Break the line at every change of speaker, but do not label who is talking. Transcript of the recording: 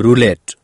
roulette.